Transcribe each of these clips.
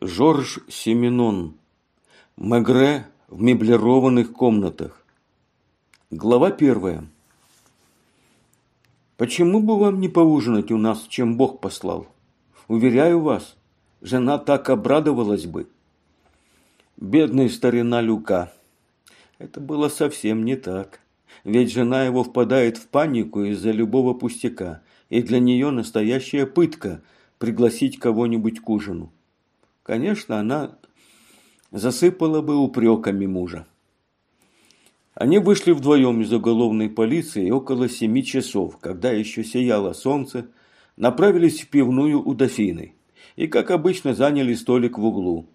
Жорж Семенон. Мегре в меблированных комнатах. Глава первая. Почему бы вам не поужинать у нас, чем Бог послал? Уверяю вас, жена так обрадовалась бы. Бедный старина Люка. Это было совсем не так. Ведь жена его впадает в панику из-за любого пустяка, и для нее настоящая пытка пригласить кого-нибудь к ужину. Конечно, она засыпала бы упреками мужа. Они вышли вдвоем из уголовной полиции около семи часов, когда еще сияло солнце, направились в пивную у дофины и, как обычно, заняли столик в углу.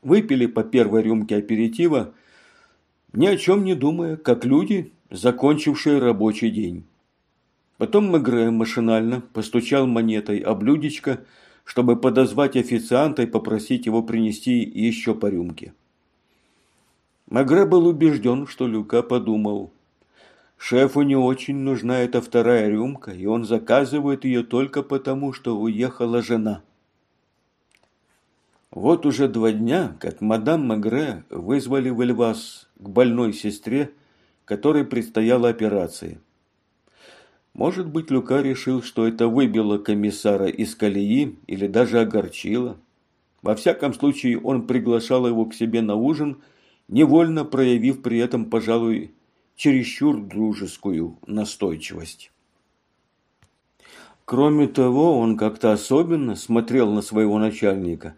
Выпили по первой рюмке аперитива, ни о чем не думая, как люди, закончившие рабочий день. Потом Мегре машинально постучал монетой о блюдечко, чтобы подозвать официанта и попросить его принести еще по рюмке. Мегре был убежден, что Люка подумал. Шефу не очень нужна эта вторая рюмка, и он заказывает ее только потому, что уехала жена. Вот уже два дня, как мадам Мегре вызвали в Эльвас к больной сестре, которой предстояла операция. Может быть, Люка решил, что это выбило комиссара из колеи или даже огорчило. Во всяком случае, он приглашал его к себе на ужин, невольно проявив при этом, пожалуй, чересчур дружескую настойчивость. Кроме того, он как-то особенно смотрел на своего начальника,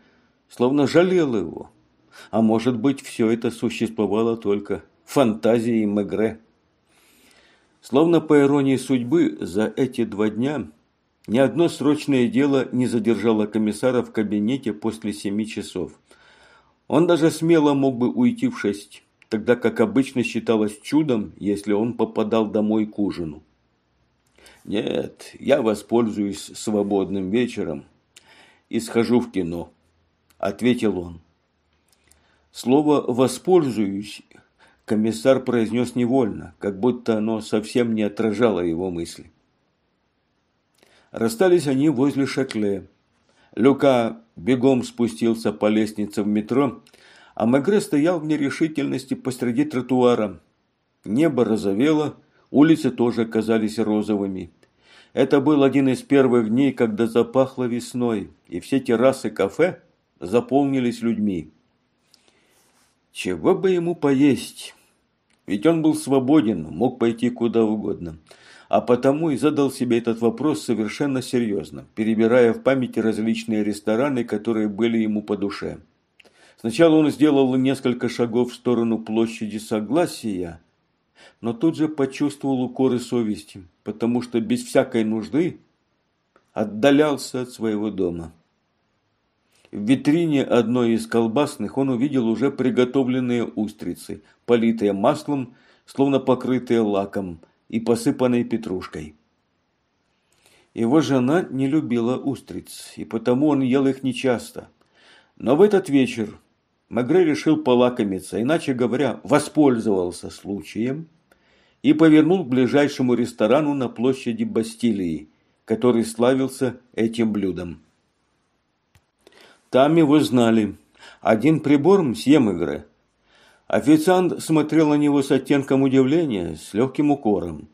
словно жалел его. А может быть, все это существовало только фантазией Мегре. Словно по иронии судьбы, за эти два дня ни одно срочное дело не задержало комиссара в кабинете после семи часов. Он даже смело мог бы уйти в шесть, тогда как обычно считалось чудом, если он попадал домой к ужину. «Нет, я воспользуюсь свободным вечером и схожу в кино», – ответил он. Слово «воспользуюсь» комиссар произнес невольно, как будто оно совсем не отражало его мысли. Расстались они возле Шакле. Люка бегом спустился по лестнице в метро, а Мегре стоял в нерешительности посреди тротуара. Небо розовело, улицы тоже казались розовыми. Это был один из первых дней, когда запахло весной, и все террасы кафе заполнились людьми. Чего бы ему поесть? Ведь он был свободен, мог пойти куда угодно. А потому и задал себе этот вопрос совершенно серьезно, перебирая в памяти различные рестораны, которые были ему по душе. Сначала он сделал несколько шагов в сторону площади Согласия, но тут же почувствовал укоры совести, потому что без всякой нужды отдалялся от своего дома. В витрине одной из колбасных он увидел уже приготовленные устрицы, политые маслом, словно покрытые лаком и посыпанные петрушкой. Его жена не любила устриц, и потому он ел их нечасто. Но в этот вечер Магре решил полакомиться, иначе говоря, воспользовался случаем и повернул к ближайшему ресторану на площади Бастилии, который славился этим блюдом. Там его знали. Один прибор мсье Мегре. Официант смотрел на него с оттенком удивления, с легким укором.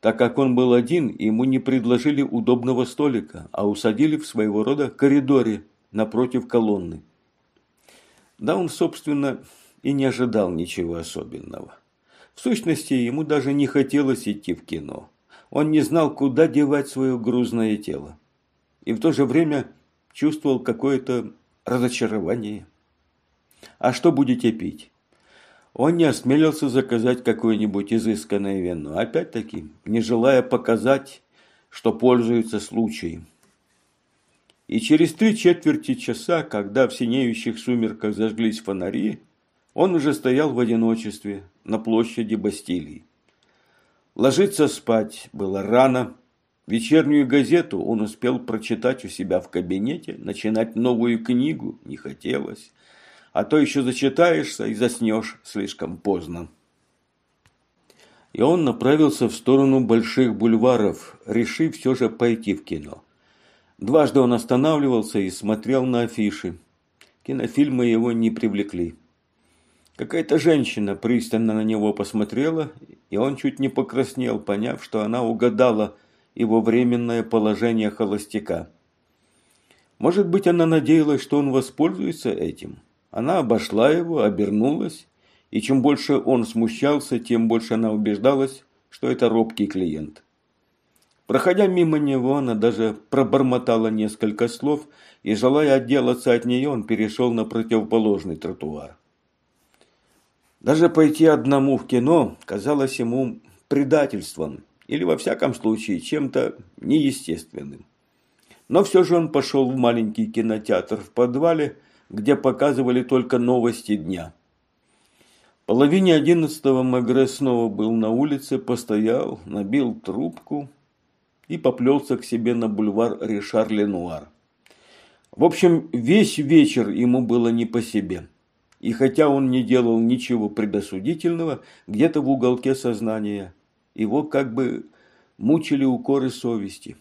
Так как он был один, ему не предложили удобного столика, а усадили в своего рода коридоре напротив колонны. Да он, собственно, и не ожидал ничего особенного. В сущности, ему даже не хотелось идти в кино. Он не знал, куда девать свое грузное тело. И в то же время чувствовал какое-то разочарование. А что будете пить? Он не осмелился заказать какое-нибудь изысканное вино, опять-таки, не желая показать, что пользуется случаем. И через три четверти часа, когда в синеющих сумерках зажглись фонари, он уже стоял в одиночестве на площади Бастилии. Ложиться спать было рано, Вечернюю газету он успел прочитать у себя в кабинете, начинать новую книгу не хотелось, а то еще зачитаешься и заснешь слишком поздно. И он направился в сторону больших бульваров, решив все же пойти в кино. Дважды он останавливался и смотрел на афиши. кинофильмы его не привлекли. Какая-то женщина пристально на него посмотрела, и он чуть не покраснел, поняв, что она угадала его временное положение холостяка. Может быть, она надеялась, что он воспользуется этим. Она обошла его, обернулась, и чем больше он смущался, тем больше она убеждалась, что это робкий клиент. Проходя мимо него, она даже пробормотала несколько слов, и, желая отделаться от нее, он перешел на противоположный тротуар. Даже пойти одному в кино казалось ему предательством или, во всяком случае, чем-то неестественным. Но все же он пошел в маленький кинотеатр в подвале, где показывали только новости дня. В половине одиннадцатого Мегре снова был на улице, постоял, набил трубку и поплелся к себе на бульвар Ришар-Ленуар. В общем, весь вечер ему было не по себе. И хотя он не делал ничего предосудительного, где-то в уголке сознания его как бы мучили укоры совести.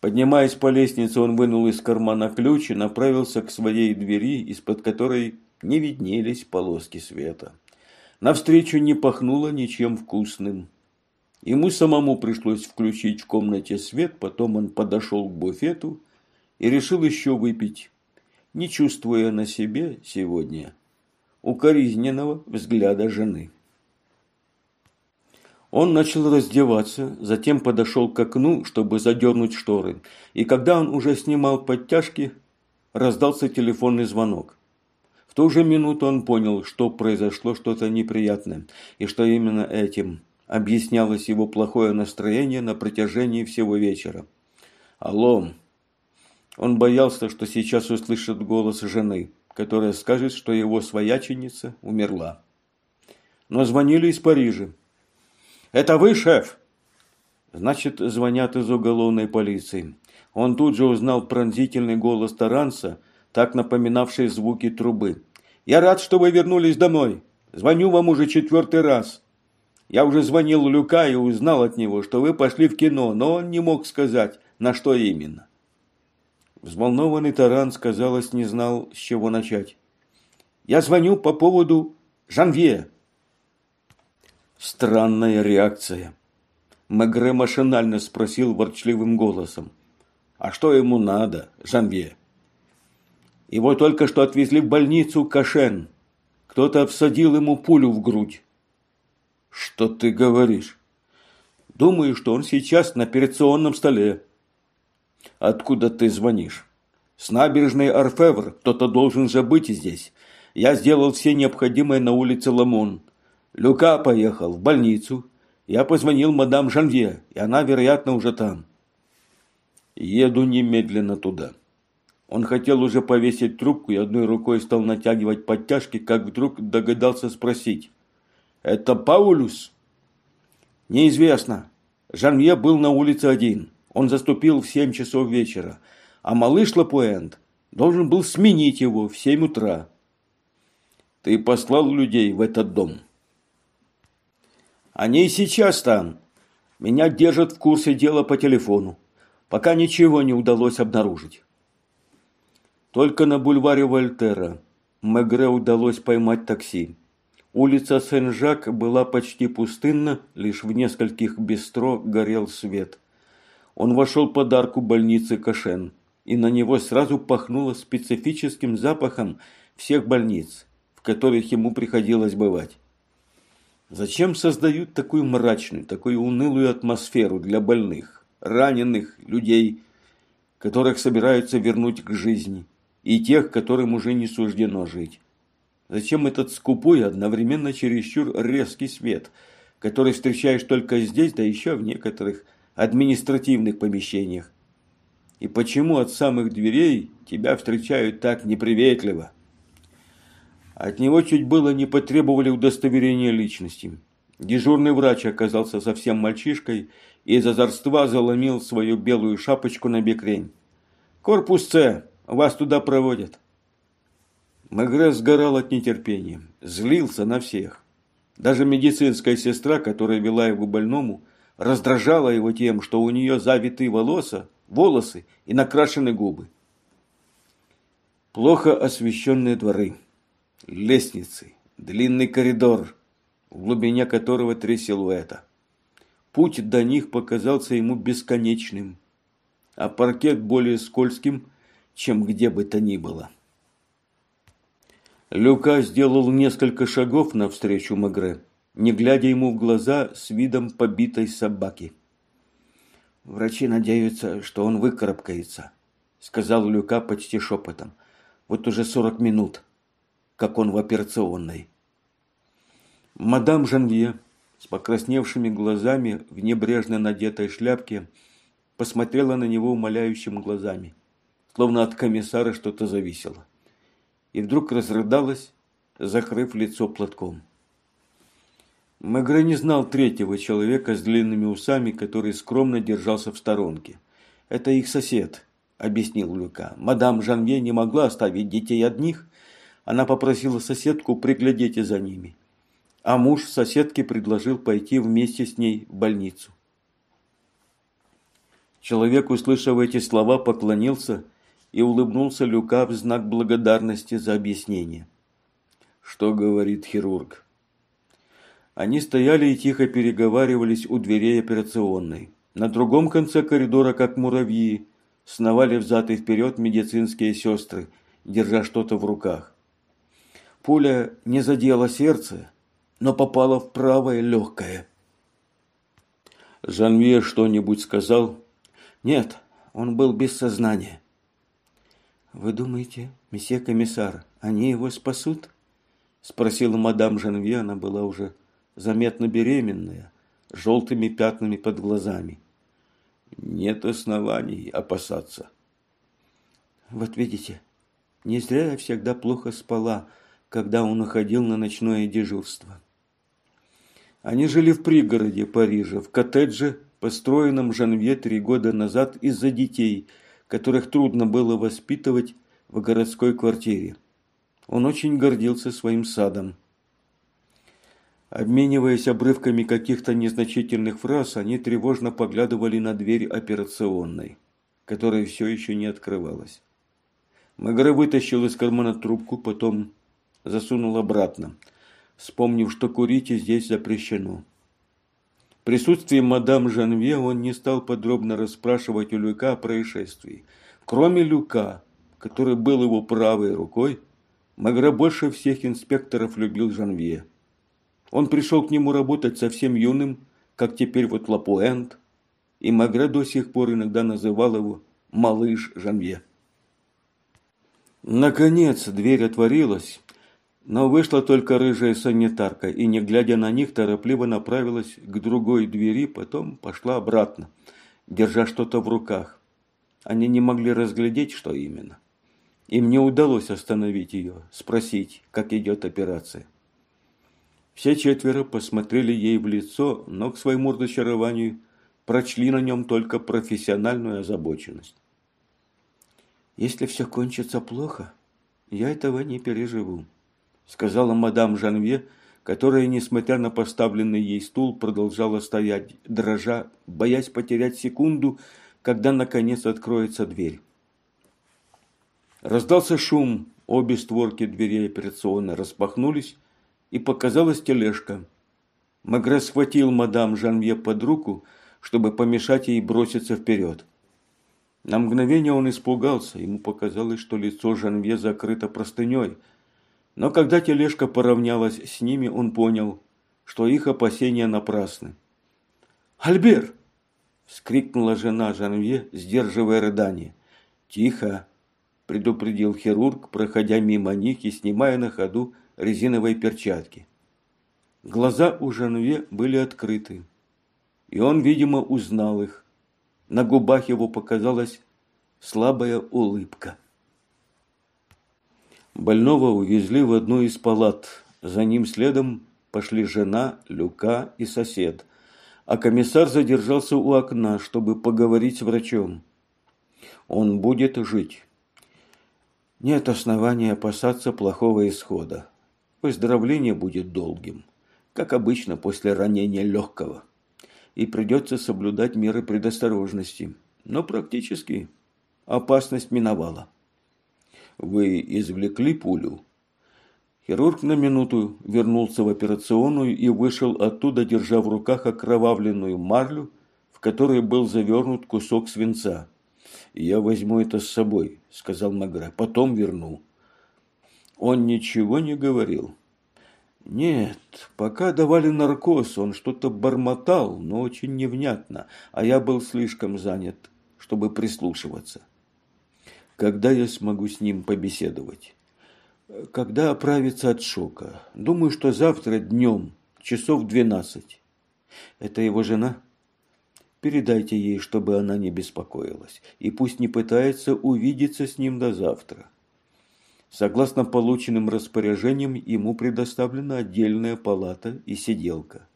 Поднимаясь по лестнице, он вынул из кармана ключ и направился к своей двери, из-под которой не виднелись полоски света. Навстречу не пахнуло ничем вкусным. Ему самому пришлось включить в комнате свет, потом он подошел к буфету и решил еще выпить, не чувствуя на себе сегодня укоризненного взгляда жены. Он начал раздеваться, затем подошел к окну, чтобы задернуть шторы, и когда он уже снимал подтяжки, раздался телефонный звонок. В ту же минуту он понял, что произошло что-то неприятное, и что именно этим объяснялось его плохое настроение на протяжении всего вечера. «Алло!» Он боялся, что сейчас услышит голос жены, которая скажет, что его свояченица умерла. Но звонили из Парижа. «Это вы, шеф?» Значит, звонят из уголовной полиции. Он тут же узнал пронзительный голос Таранса, так напоминавший звуки трубы. «Я рад, что вы вернулись домой. Звоню вам уже четвертый раз. Я уже звонил Люка и узнал от него, что вы пошли в кино, но он не мог сказать, на что именно. Взволнованный Таран, казалось, не знал, с чего начать. «Я звоню по поводу Жанвье». Странная реакция. Мегре машинально спросил ворчливым голосом. «А что ему надо, Жанвье?» «Его только что отвезли в больницу Кашен. Кто-то всадил ему пулю в грудь. Что ты говоришь? Думаю, что он сейчас на операционном столе. Откуда ты звонишь? С набережной Арфевр. Кто-то должен же быть здесь. Я сделал все необходимое на улице Ламон. Люка поехал в больницу. Я позвонил мадам Жанвье, и она, вероятно, уже там. Еду немедленно туда. Он хотел уже повесить трубку и одной рукой стал натягивать подтяжки, как вдруг догадался спросить. Это Паулюс? Неизвестно. Жанье был на улице один. Он заступил в семь часов вечера. А малыш Лапуэнт должен был сменить его в семь утра. Ты послал людей в этот дом? Они и сейчас там. Меня держат в курсе дела по телефону. Пока ничего не удалось обнаружить. Только на бульваре Вольтера Мегре удалось поймать такси. Улица Сен-Жак была почти пустынна, лишь в нескольких бистро горел свет. Он вошел под арку больницы Кашен, и на него сразу пахнуло специфическим запахом всех больниц, в которых ему приходилось бывать. Зачем создают такую мрачную, такую унылую атмосферу для больных, раненых людей, которых собираются вернуть к жизни, и тех, которым уже не суждено жить? Зачем этот скупой, одновременно чересчур резкий свет, который встречаешь только здесь, да еще в некоторых административных помещениях? И почему от самых дверей тебя встречают так неприветливо? От него чуть было не потребовали удостоверения личности. Дежурный врач оказался совсем мальчишкой и из озорства заломил свою белую шапочку на бекрень. «Корпус С, вас туда проводят». Мегре сгорал от нетерпения, злился на всех. Даже медицинская сестра, которая вела его больному, раздражала его тем, что у нее завитые волосы, волосы и накрашены губы. Плохо освещенные дворы, лестницы, длинный коридор, в глубине которого три силуэта. Путь до них показался ему бесконечным, а паркет более скользким, чем где бы то ни было. Люка сделал несколько шагов навстречу Магре, не глядя ему в глаза с видом побитой собаки. «Врачи надеются, что он выкарабкается», — сказал Люка почти шепотом. «Вот уже сорок минут, как он в операционной». Мадам Жанвье с покрасневшими глазами в небрежно надетой шляпке посмотрела на него умоляющими глазами, словно от комиссара что-то зависело. И вдруг разрыдалась, закрыв лицо платком. Мегре не знал третьего человека с длинными усами, который скромно держался в сторонке. «Это их сосед», – объяснил Люка. «Мадам Жанвье не могла оставить детей одних. Она попросила соседку приглядеть за ними а муж соседки предложил пойти вместе с ней в больницу. Человек, услышав эти слова, поклонился и улыбнулся Люка в знак благодарности за объяснение. Что говорит хирург? Они стояли и тихо переговаривались у дверей операционной. На другом конце коридора, как муравьи, сновали взад и вперед медицинские сестры, держа что-то в руках. Пуля не задела сердце, но попала в правое легкое. Жанвье что-нибудь сказал? Нет, он был без сознания. Вы думаете, месье комиссар, они его спасут? Спросила мадам Жанвье, она была уже заметно беременная, с желтыми пятнами под глазами. Нет оснований опасаться. Вот видите, не зря я всегда плохо спала, когда он уходил на ночное дежурство. Они жили в пригороде Парижа, в коттедже, построенном Жанвье три года назад из-за детей, которых трудно было воспитывать в городской квартире. Он очень гордился своим садом. Обмениваясь обрывками каких-то незначительных фраз, они тревожно поглядывали на дверь операционной, которая все еще не открывалась. Магре вытащил из кармана трубку, потом засунул обратно – вспомнив, что курить здесь запрещено. В присутствии мадам Жанве он не стал подробно расспрашивать у Люка о происшествии. Кроме Люка, который был его правой рукой, Магра больше всех инспекторов любил Жанве. Он пришел к нему работать совсем юным, как теперь вот Лапуэнт, и Магра до сих пор иногда называл его «малыш Жанве». Наконец дверь отворилась, но вышла только рыжая санитарка и, не глядя на них, торопливо направилась к другой двери, потом пошла обратно, держа что-то в руках. Они не могли разглядеть, что именно. Им не удалось остановить ее, спросить, как идет операция. Все четверо посмотрели ей в лицо, но к своему разочарованию прочли на нем только профессиональную озабоченность. «Если все кончится плохо, я этого не переживу», сказала мадам Жанве, которая, несмотря на поставленный ей стул, продолжала стоять, дрожа, боясь потерять секунду, когда, наконец, откроется дверь. Раздался шум, обе створки дверей операционной распахнулись, и показалась тележка. Магре схватил мадам Жанве под руку, чтобы помешать ей броситься вперед. На мгновение он испугался, ему показалось, что лицо Жанве закрыто простыней – но когда тележка поравнялась с ними, он понял, что их опасения напрасны. «Альбер!» – вскрикнула жена Жанвье, сдерживая рыдание. «Тихо!» – предупредил хирург, проходя мимо них и снимая на ходу резиновые перчатки. Глаза у Жанвье были открыты, и он, видимо, узнал их. На губах его показалась слабая улыбка. Больного увезли в одну из палат. За ним следом пошли жена, Люка и сосед. А комиссар задержался у окна, чтобы поговорить с врачом. Он будет жить. Нет основания опасаться плохого исхода. Выздоровление будет долгим, как обычно после ранения легкого. И придется соблюдать меры предосторожности. Но практически опасность миновала. Вы извлекли пулю? Хирург на минуту вернулся в операционную и вышел оттуда, держа в руках окровавленную марлю, в которой был завернут кусок свинца. «Я возьму это с собой», – сказал Магра. «Потом верну». Он ничего не говорил. Нет, пока давали наркоз, он что-то бормотал, но очень невнятно, а я был слишком занят, чтобы прислушиваться. Когда я смогу с ним побеседовать? Когда оправится от шока? Думаю, что завтра днем, часов двенадцать. Это его жена? Передайте ей, чтобы она не беспокоилась, и пусть не пытается увидеться с ним до завтра. Согласно полученным распоряжениям, ему предоставлена отдельная палата и сиделка.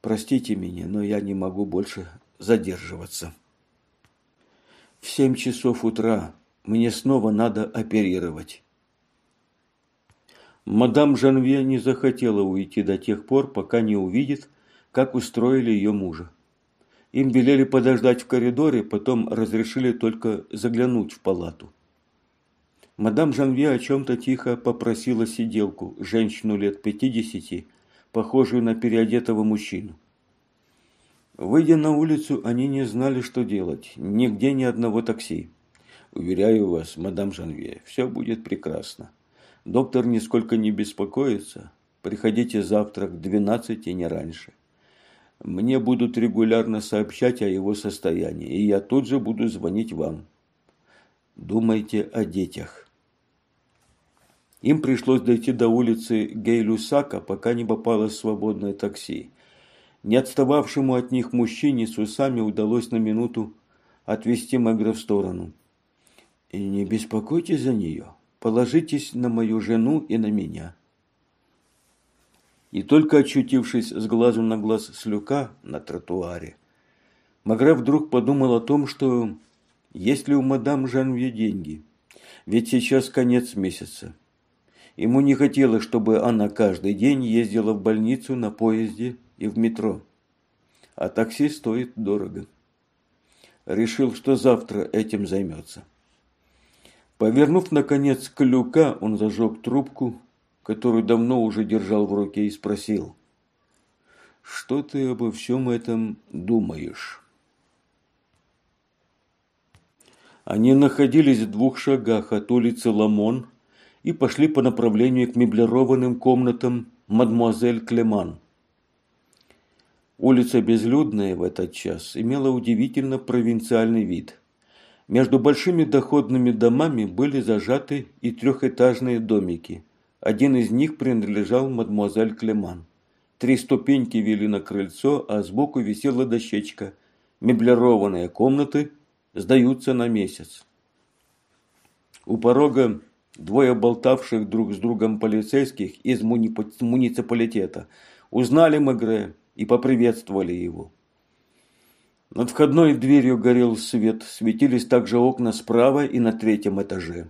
Простите меня, но я не могу больше задерживаться. В семь часов утра мне снова надо оперировать. Мадам Жанве не захотела уйти до тех пор, пока не увидит, как устроили ее мужа. Им велели подождать в коридоре, потом разрешили только заглянуть в палату. Мадам Жанве о чем-то тихо попросила сиделку, женщину лет пятидесяти, похожую на переодетого мужчину. Выйдя на улицу, они не знали, что делать. Нигде ни одного такси. Уверяю вас, мадам Жанве, все будет прекрасно. Доктор нисколько не беспокоится. Приходите завтра к двенадцати, не раньше. Мне будут регулярно сообщать о его состоянии, и я тут же буду звонить вам. Думайте о детях. Им пришлось дойти до улицы Гейлюсака, пока не попалось свободное такси. Не отстававшему от них мужчине с усами удалось на минуту отвести Мегре в сторону. «И не беспокойтесь за нее. Положитесь на мою жену и на меня». И только очутившись с глазу на глаз с люка на тротуаре, Магре вдруг подумал о том, что есть ли у мадам Жанве деньги? Ведь сейчас конец месяца. Ему не хотелось, чтобы она каждый день ездила в больницу на поезде и в метро. А такси стоит дорого. Решил, что завтра этим займется. Повернув, наконец, клюка, он зажег трубку, которую давно уже держал в руке, и спросил. «Что ты обо всем этом думаешь?» Они находились в двух шагах от улицы Ламон и пошли по направлению к меблированным комнатам мадмуазель Клеман. Улица безлюдная в этот час имела удивительно провинциальный вид. Между большими доходными домами были зажаты и трехэтажные домики. Один из них принадлежал мадмуазель Клеман. Три ступеньки вели на крыльцо, а сбоку висела дощечка. Меблированные комнаты – сдаются на месяц. У порога двое болтавших друг с другом полицейских из муниципалитета узнали Мегре и поприветствовали его. Над входной дверью горел свет, светились также окна справа и на третьем этаже.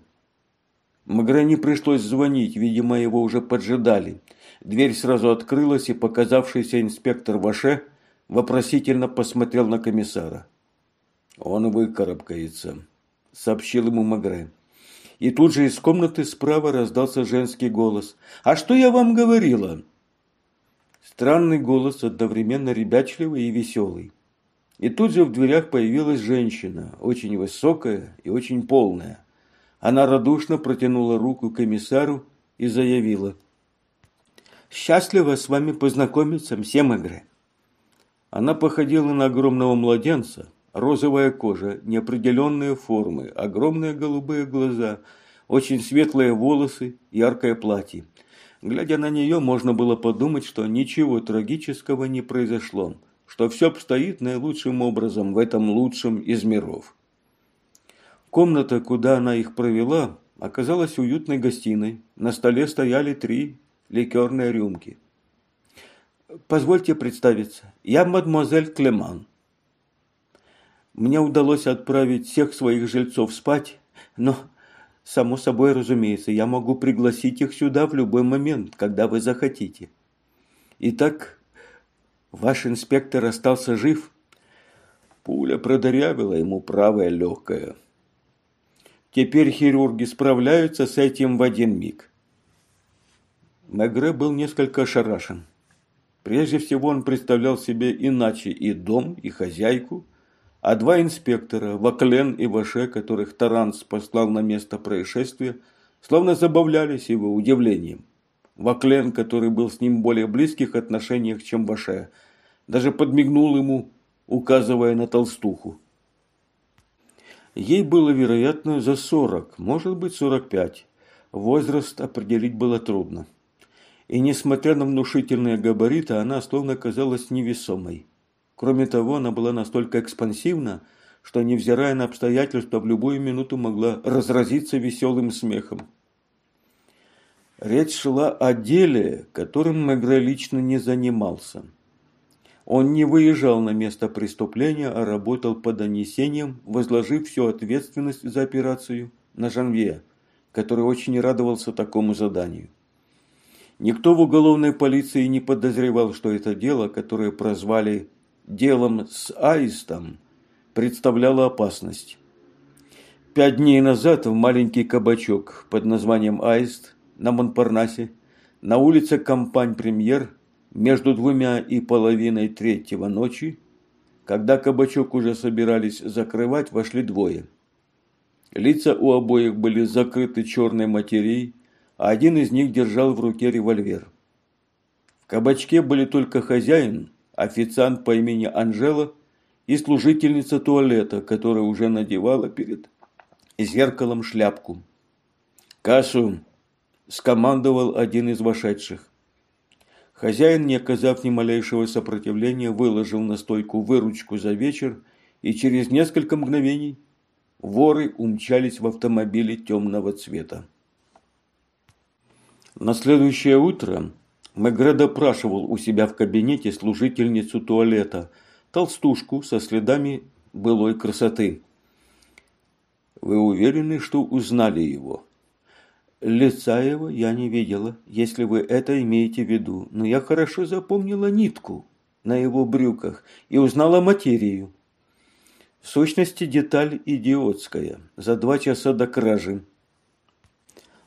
Магре не пришлось звонить, видимо, его уже поджидали. Дверь сразу открылась, и показавшийся инспектор Ваше вопросительно посмотрел на комиссара. «Он выкарабкается», – сообщил ему Магре. И тут же из комнаты справа раздался женский голос. «А что я вам говорила?» Странный голос, одновременно ребячливый и веселый. И тут же в дверях появилась женщина, очень высокая и очень полная. Она радушно протянула руку комиссару и заявила. «Счастливо с вами познакомиться, мсье Мегре». Она походила на огромного младенца, розовая кожа, неопределенные формы, огромные голубые глаза, очень светлые волосы, яркое платье. Глядя на нее, можно было подумать, что ничего трагического не произошло, что все обстоит наилучшим образом в этом лучшем из миров. Комната, куда она их провела, оказалась уютной гостиной. На столе стояли три ликерные рюмки. «Позвольте представиться. Я мадемуазель Клеман. Мне удалось отправить всех своих жильцов спать, но, само собой разумеется, я могу пригласить их сюда в любой момент, когда вы захотите. Итак, ваш инспектор остался жив? Пуля продырявила ему правое легкое. Теперь хирурги справляются с этим в один миг. Мегре был несколько ошарашен. Прежде всего он представлял себе иначе и дом, и хозяйку, а два инспектора, Ваклен и Ваше, которых Таранс послал на место происшествия, словно забавлялись его удивлением. Ваклен, который был с ним в более близких отношениях, чем Ваше, даже подмигнул ему, указывая на толстуху. Ей было, вероятно, за сорок, может быть, сорок пять. Возраст определить было трудно. И несмотря на внушительные габариты, она словно казалась невесомой. Кроме того, она была настолько экспансивна, что, невзирая на обстоятельства, в любую минуту могла разразиться веселым смехом. Речь шла о деле, которым Мегре лично не занимался. Он не выезжал на место преступления, а работал по донесениям, возложив всю ответственность за операцию на Жанве, который очень радовался такому заданию. Никто в уголовной полиции не подозревал, что это дело, которое прозвали делом с аистом представляло опасность. Пять дней назад в маленький кабачок под названием «Аист» на Монпарнасе на улице Компань-Премьер между двумя и половиной третьего ночи, когда кабачок уже собирались закрывать, вошли двое. Лица у обоих были закрыты черной материей, а один из них держал в руке револьвер. В кабачке были только хозяин официант по имени Анжела и служительница туалета, которая уже надевала перед зеркалом шляпку. «Кассу!» – скомандовал один из вошедших. Хозяин, не оказав ни малейшего сопротивления, выложил на стойку выручку за вечер, и через несколько мгновений воры умчались в автомобиле темного цвета. На следующее утро Мегре допрашивал у себя в кабинете служительницу туалета, толстушку со следами былой красоты. «Вы уверены, что узнали его?» «Лица его я не видела, если вы это имеете в виду, но я хорошо запомнила нитку на его брюках и узнала материю. В сущности, деталь идиотская, за два часа до кражи.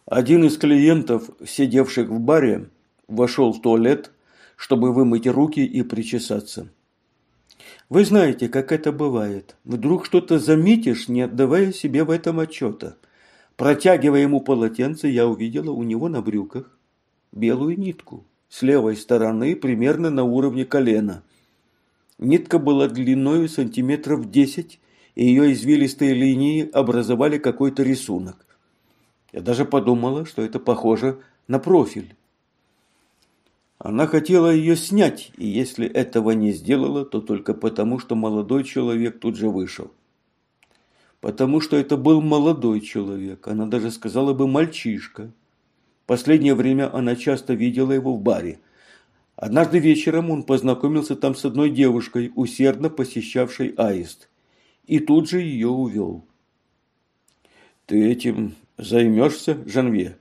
Один из клиентов, сидевших в баре, вошел в туалет, чтобы вымыть руки и причесаться. Вы знаете, как это бывает. Вдруг что-то заметишь, не отдавая себе в этом отчета. Протягивая ему полотенце, я увидела у него на брюках белую нитку с левой стороны примерно на уровне колена. Нитка была длиной сантиметров десять, и ее извилистые линии образовали какой-то рисунок. Я даже подумала, что это похоже на профиль. Она хотела ее снять, и если этого не сделала, то только потому, что молодой человек тут же вышел. Потому что это был молодой человек, она даже сказала бы мальчишка. Последнее время она часто видела его в баре. Однажды вечером он познакомился там с одной девушкой, усердно посещавшей аист, и тут же ее увел. «Ты этим займешься, Жанве?»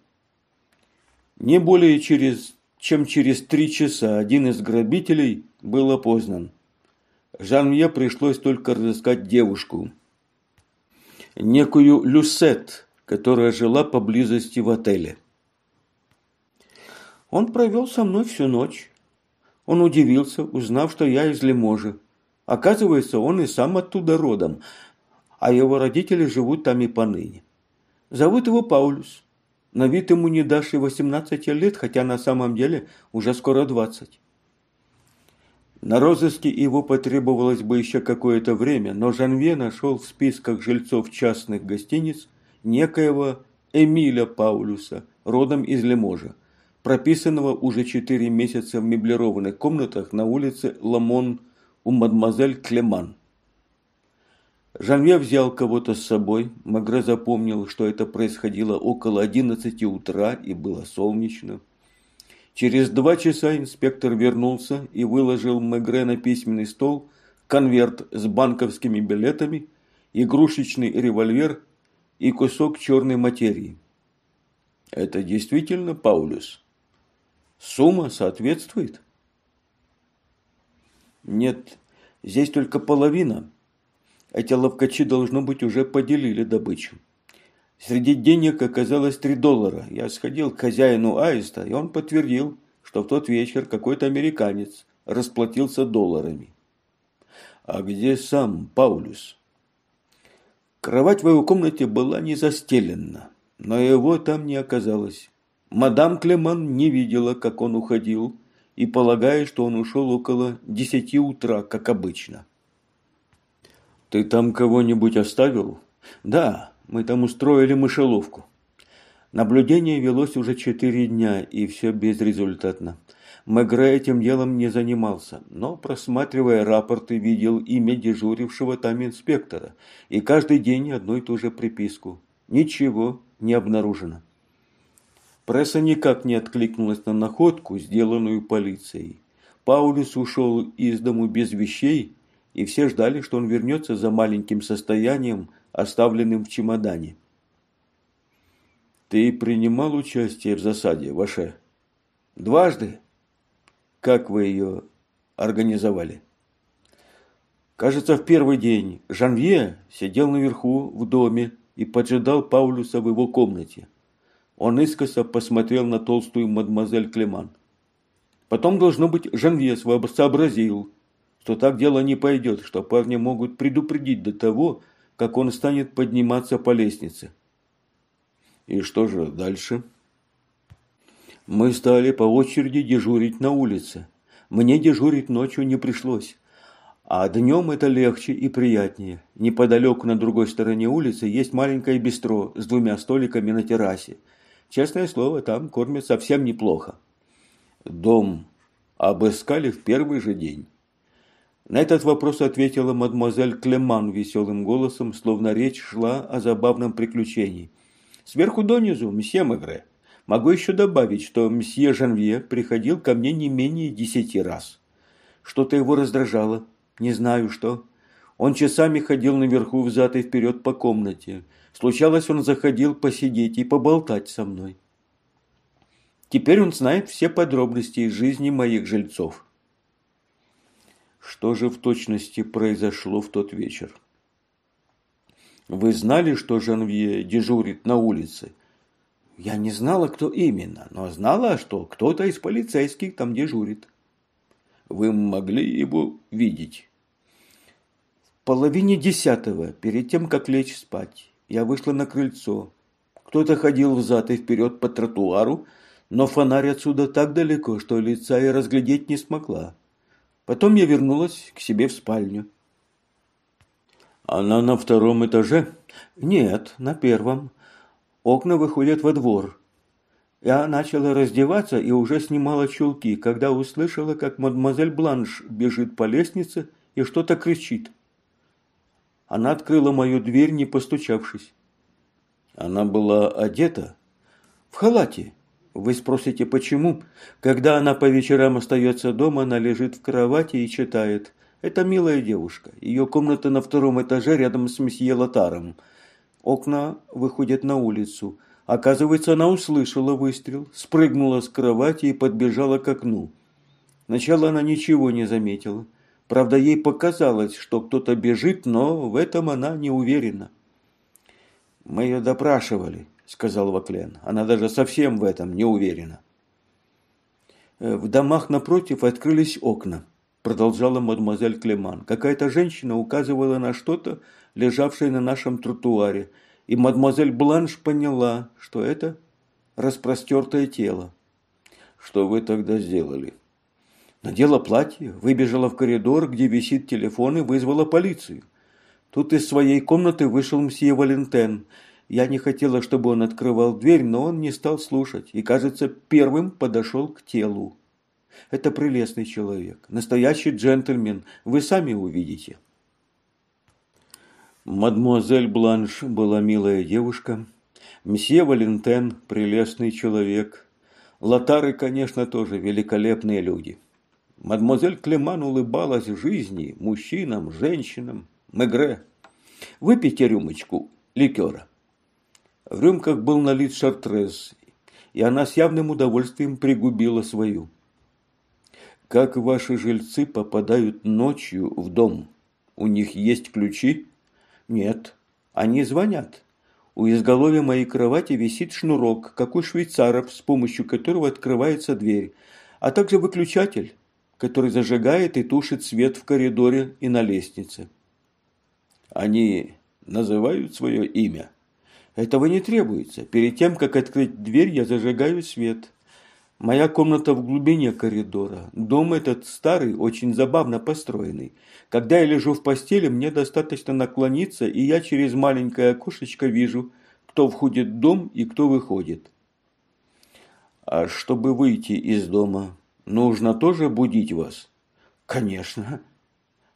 Не более через чем через три часа один из грабителей был опознан. Жанвье пришлось только разыскать девушку, некую Люсет, которая жила поблизости в отеле. Он провел со мной всю ночь. Он удивился, узнав, что я из Лиможа. Оказывается, он и сам оттуда родом, а его родители живут там и поныне. Зовут его Паулюс. На вид ему не дашь и 18 лет, хотя на самом деле уже скоро 20. На розыске его потребовалось бы еще какое-то время, но Жанве нашел в списках жильцов частных гостиниц некоего Эмиля Паулюса, родом из Леможа, прописанного уже 4 месяца в меблированных комнатах на улице Ламон у мадемуазель Клеман. Жанве взял кого-то с собой. Магре запомнил, что это происходило около одиннадцати утра и было солнечно. Через два часа инспектор вернулся и выложил Мегре на письменный стол конверт с банковскими билетами, игрушечный револьвер и кусок черной материи. Это действительно Паулюс? Сумма соответствует? Нет, здесь только половина. Эти ловкачи, должно быть, уже поделили добычу. Среди денег оказалось три доллара. Я сходил к хозяину аиста, и он подтвердил, что в тот вечер какой-то американец расплатился долларами. А где сам Паулюс? Кровать в его комнате была не застелена, но его там не оказалось. Мадам Клеман не видела, как он уходил, и полагая, что он ушел около десяти утра, как обычно. «Ты там кого-нибудь оставил?» «Да, мы там устроили мышеловку». Наблюдение велось уже четыре дня, и все безрезультатно. Мегре этим делом не занимался, но, просматривая рапорты, видел имя дежурившего там инспектора, и каждый день одну и ту же приписку. Ничего не обнаружено. Пресса никак не откликнулась на находку, сделанную полицией. Паулюс ушел из дому без вещей, и все ждали, что он вернется за маленьким состоянием, оставленным в чемодане. «Ты принимал участие в засаде, Ваше?» «Дважды», как вы ее организовали? Кажется, в первый день Жанвье сидел наверху в доме и поджидал Паулюса в его комнате. Он искоса посмотрел на толстую мадемуазель Клеман. Потом, должно быть, Жанвье сообразил, что так дело не пойдет, что парни могут предупредить до того, как он станет подниматься по лестнице. И что же дальше? Мы стали по очереди дежурить на улице. Мне дежурить ночью не пришлось. А днем это легче и приятнее. Неподалеку на другой стороне улицы есть маленькое бистро с двумя столиками на террасе. Честное слово, там кормят совсем неплохо. Дом обыскали в первый же день. На этот вопрос ответила мадемуазель Клеман веселым голосом, словно речь шла о забавном приключении. Сверху донизу, мсье Мегре. Могу еще добавить, что мсье Жанвье приходил ко мне не менее десяти раз. Что-то его раздражало, не знаю что. Он часами ходил наверху взад и вперед по комнате. Случалось, он заходил посидеть и поболтать со мной. Теперь он знает все подробности из жизни моих жильцов. Что же в точности произошло в тот вечер? Вы знали, что Жанвье дежурит на улице? Я не знала, кто именно, но знала, что кто-то из полицейских там дежурит. Вы могли его видеть? В половине десятого, перед тем, как лечь спать, я вышла на крыльцо. Кто-то ходил взад и вперед по тротуару, но фонарь отсюда так далеко, что лица я разглядеть не смогла. Потом я вернулась к себе в спальню. Она на втором этаже? Нет, на первом. Окна выходят во двор. Я начала раздеваться и уже снимала чулки, когда услышала, как мадемуазель Бланш бежит по лестнице и что-то кричит. Она открыла мою дверь, не постучавшись. Она была одета? В халате. Вы спросите, почему? Когда она по вечерам остается дома, она лежит в кровати и читает. Это милая девушка. Ее комната на втором этаже рядом с месье Лотаром – Окна выходят на улицу. Оказывается, она услышала выстрел, спрыгнула с кровати и подбежала к окну. Сначала она ничего не заметила. Правда, ей показалось, что кто-то бежит, но в этом она не уверена. «Мы ее допрашивали», – сказал Ваклен. «Она даже совсем в этом не уверена». «Э, «В домах напротив открылись окна», – продолжала мадемуазель Клеман. «Какая-то женщина указывала на что-то, лежавшей на нашем тротуаре, и мадемуазель Бланш поняла, что это распростертое тело. Что вы тогда сделали? Надела платье, выбежала в коридор, где висит телефон, и вызвала полицию. Тут из своей комнаты вышел мсье Валентен. Я не хотела, чтобы он открывал дверь, но он не стал слушать и, кажется, первым подошел к телу. Это прелестный человек, настоящий джентльмен, вы сами увидите. Мадмуазель Бланш была милая девушка, месье Валентен – прелестный человек, лотары, конечно, тоже великолепные люди. Мадмуазель Клеман улыбалась жизни, мужчинам, женщинам, Мегре. Выпейте рюмочку ликера. В рюмках был налит шартрез, и она с явным удовольствием пригубила свою. Как ваши жильцы попадают ночью в дом? У них есть ключи? Нет, они звонят. У изголовья моей кровати висит шнурок, как у швейцаров, с помощью которого открывается дверь, а также выключатель, который зажигает и тушит свет в коридоре и на лестнице. Они называют свое имя. Этого не требуется. Перед тем, как открыть дверь, я зажигаю свет. Моя комната в глубине коридора. Дом этот старый, очень забавно построенный. Когда я лежу в постели, мне достаточно наклониться, и я через маленькое окошечко вижу, кто входит в дом и кто выходит. А чтобы выйти из дома, нужно тоже будить вас? Конечно.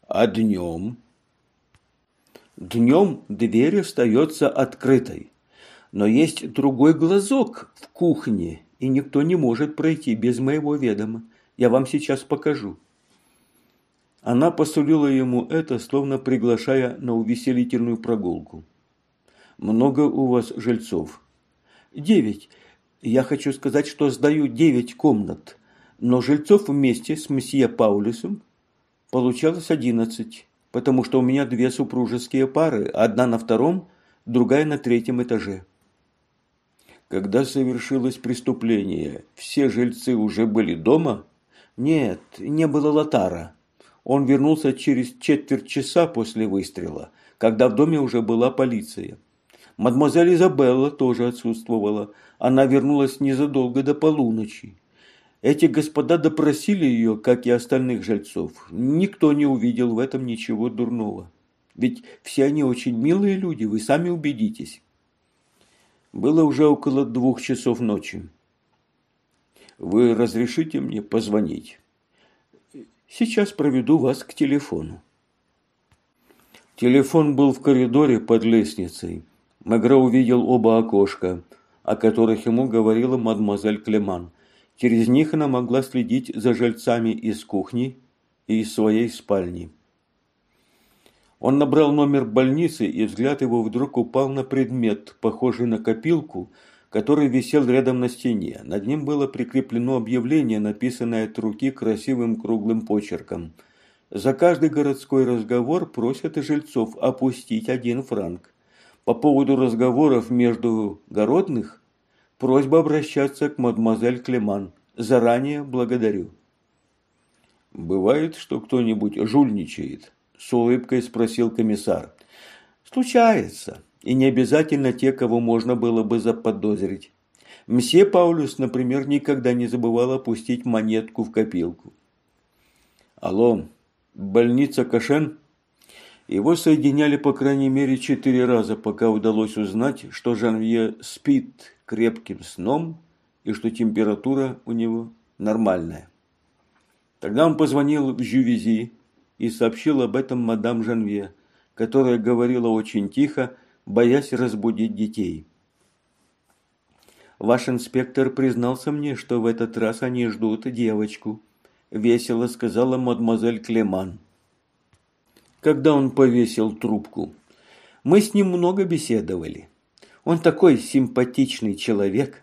А днем? Днем дверь остается открытой. Но есть другой глазок в кухне, и никто не может пройти без моего ведома. Я вам сейчас покажу». Она посулила ему это, словно приглашая на увеселительную прогулку. «Много у вас жильцов?» «Девять. Я хочу сказать, что сдаю девять комнат, но жильцов вместе с месье Паулюсом получалось одиннадцать потому что у меня две супружеские пары, одна на втором, другая на третьем этаже. Когда совершилось преступление, все жильцы уже были дома? Нет, не было Лотара. Он вернулся через четверть часа после выстрела, когда в доме уже была полиция. Мадемуазель Изабелла тоже отсутствовала. Она вернулась незадолго до полуночи. Эти господа допросили ее, как и остальных жильцов. Никто не увидел в этом ничего дурного. Ведь все они очень милые люди, вы сами убедитесь. Было уже около двух часов ночи. Вы разрешите мне позвонить? Сейчас проведу вас к телефону. Телефон был в коридоре под лестницей. Мегре увидел оба окошка, о которых ему говорила мадемуазель Клеман. Через них она могла следить за жильцами из кухни и из своей спальни. Он набрал номер больницы, и взгляд его вдруг упал на предмет, похожий на копилку, который висел рядом на стене. Над ним было прикреплено объявление, написанное от руки красивым круглым почерком. За каждый городской разговор просят жильцов опустить один франк. По поводу разговоров между городных Просьба обращаться к мадемуазель Клеман. Заранее благодарю. «Бывает, что кто-нибудь жульничает?» – с улыбкой спросил комиссар. «Случается, и не обязательно те, кого можно было бы заподозрить. Мсье Паулюс, например, никогда не забывал опустить монетку в копилку». «Алло, больница Кашен?» Его соединяли по крайней мере четыре раза, пока удалось узнать, что Жанвье спит крепким сном и что температура у него нормальная. Тогда он позвонил в Жювези и сообщил об этом мадам Жанвье, которая говорила очень тихо, боясь разбудить детей. «Ваш инспектор признался мне, что в этот раз они ждут девочку», – весело сказала мадемуазель Клеман. Когда он повесил трубку, мы с ним много беседовали. Он такой симпатичный человек.